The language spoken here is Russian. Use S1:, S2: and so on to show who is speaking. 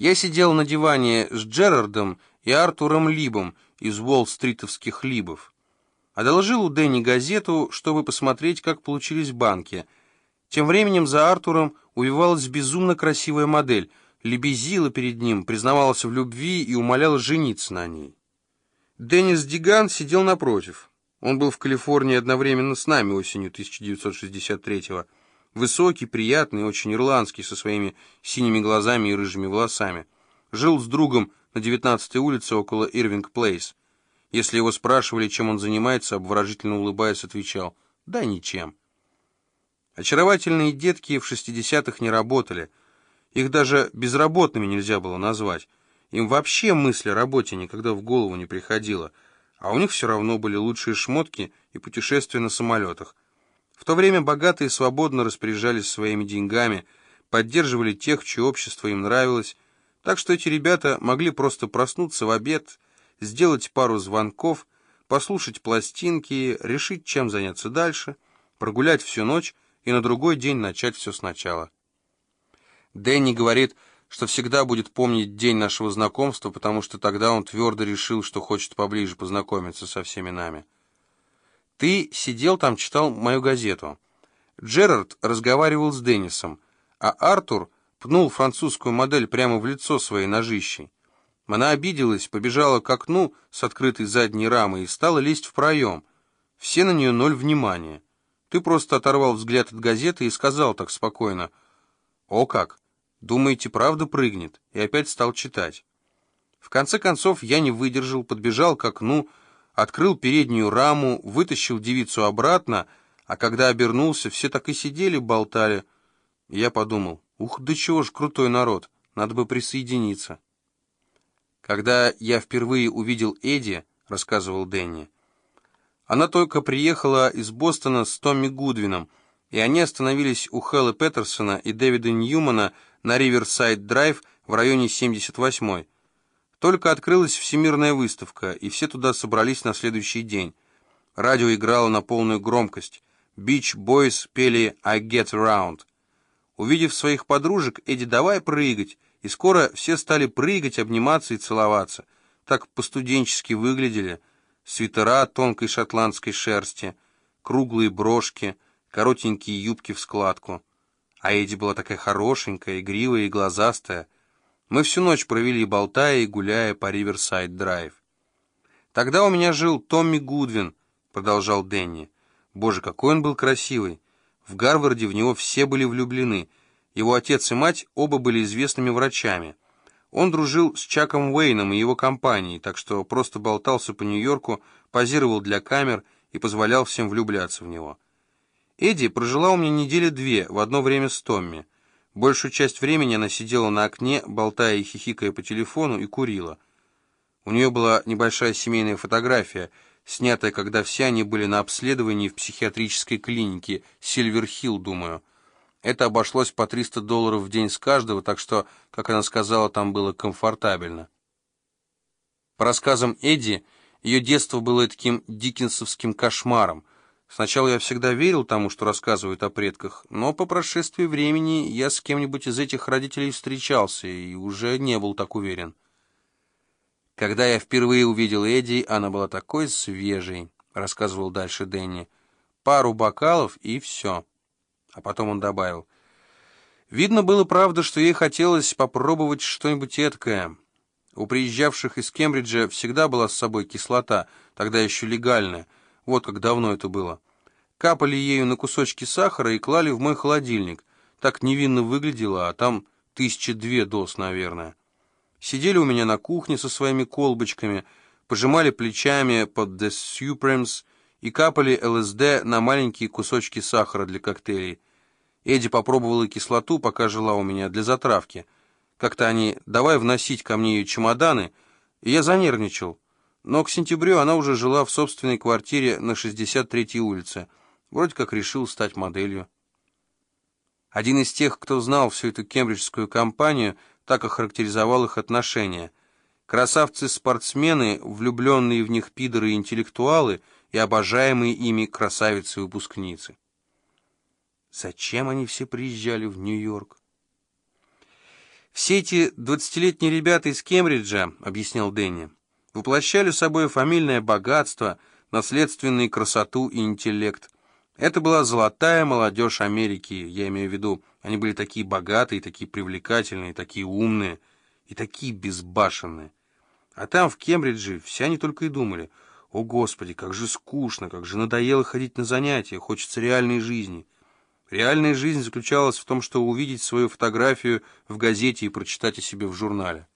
S1: Я сидел на диване с Джерардом и Артуром Либом из Уолл-стритовских Либов. Одолжил у Дэнни газету, чтобы посмотреть, как получились банки. Тем временем за Артуром увивалась безумно красивая модель, лебезила перед ним, признавалась в любви и умоляла жениться на ней. Деннис Диган сидел напротив. Он был в Калифорнии одновременно с нами осенью 1963-го. Высокий, приятный, очень ирландский, со своими синими глазами и рыжими волосами. Жил с другом на 19-й улице около Ирвинг Плейс. Если его спрашивали, чем он занимается, обворожительно улыбаясь, отвечал «Да ничем». Очаровательные детки в 60-х не работали. Их даже безработными нельзя было назвать. Им вообще мысль о работе никогда в голову не приходила, а у них все равно были лучшие шмотки и путешествия на самолетах. В то время богатые свободно распоряжались своими деньгами, поддерживали тех, чье общество им нравилось, так что эти ребята могли просто проснуться в обед, сделать пару звонков, послушать пластинки, решить, чем заняться дальше, прогулять всю ночь и на другой день начать все сначала. Дэнни говорит, что всегда будет помнить день нашего знакомства, потому что тогда он твердо решил, что хочет поближе познакомиться со всеми нами. Ты сидел там, читал мою газету. Джерард разговаривал с Деннисом, а Артур пнул французскую модель прямо в лицо своей ножищей. Она обиделась, побежала к окну с открытой задней рамой и стала лезть в проем. Все на нее ноль внимания. Ты просто оторвал взгляд от газеты и сказал так спокойно. «О как! Думаете, правда прыгнет?» И опять стал читать. В конце концов я не выдержал, подбежал к окну, открыл переднюю раму, вытащил девицу обратно, а когда обернулся, все так и сидели, болтали. я подумал, ух, да чего ж крутой народ, надо бы присоединиться. Когда я впервые увидел Эдди, рассказывал Дэнни, она только приехала из Бостона с Томми Гудвином, и они остановились у Хэлла Петерсона и Дэвида Ньюмана на Риверсайд-драйв в районе 78-й. Только открылась всемирная выставка, и все туда собрались на следующий день. Радио играло на полную громкость. Beach Boys пели «I Get Around». Увидев своих подружек, Эдди «давай прыгать», и скоро все стали прыгать, обниматься и целоваться. Так по-студенчески выглядели. Свитера тонкой шотландской шерсти, круглые брошки, коротенькие юбки в складку. А Эдди была такая хорошенькая, игривая и глазастая. Мы всю ночь провели, болтая и гуляя по Риверсайд-драйв. «Тогда у меня жил Томми Гудвин», — продолжал Дэнни. «Боже, какой он был красивый! В Гарварде в него все были влюблены. Его отец и мать оба были известными врачами. Он дружил с Чаком Уэйном и его компанией, так что просто болтался по Нью-Йорку, позировал для камер и позволял всем влюбляться в него. Эдди прожила у меня недели две, в одно время с Томми. Большую часть времени она сидела на окне, болтая и хихикая по телефону, и курила. У нее была небольшая семейная фотография, снятая, когда все они были на обследовании в психиатрической клинике Сильверхилл, думаю. Это обошлось по 300 долларов в день с каждого, так что, как она сказала, там было комфортабельно. По рассказам Эдди, ее детство было таким диккенсовским кошмаром. Сначала я всегда верил тому, что рассказывают о предках, но по прошествии времени я с кем-нибудь из этих родителей встречался и уже не был так уверен. Когда я впервые увидел Эдди, она была такой свежей, рассказывал дальше Дэнни. Пару бокалов и все. А потом он добавил. Видно было, правда, что ей хотелось попробовать что-нибудь эткое. У приезжавших из Кембриджа всегда была с собой кислота, тогда еще легальная, вот как давно это было. Капали ею на кусочки сахара и клали в мой холодильник. Так невинно выглядело, а там тысячи две доз, наверное. Сидели у меня на кухне со своими колбочками, пожимали плечами под The Supremes и капали ЛСД на маленькие кусочки сахара для коктейлей. Эдди попробовала кислоту, пока жила у меня, для затравки. Как-то они «давай вносить ко мне ее чемоданы», и я занервничал. Но к сентябрю она уже жила в собственной квартире на 63-й улице. Вроде как решил стать моделью. Один из тех, кто знал всю эту кембриджскую компанию, так охарактеризовал их отношения. Красавцы-спортсмены, влюбленные в них пидоры и интеллектуалы, и обожаемые ими «Все эти двадцатилетние ребята из Кембриджа, — объяснял Дэнни, — воплощали собой фамильное богатство, наследственную красоту и интеллект. Это была золотая молодежь Америки, я имею в виду. Они были такие богатые, такие привлекательные, такие умные и такие безбашенные. А там, в Кембридже, все они только и думали, «О, Господи, как же скучно, как же надоело ходить на занятия, хочется реальной жизни». Реальная жизнь заключалась в том, что увидеть свою фотографию в газете и прочитать о себе в журнале.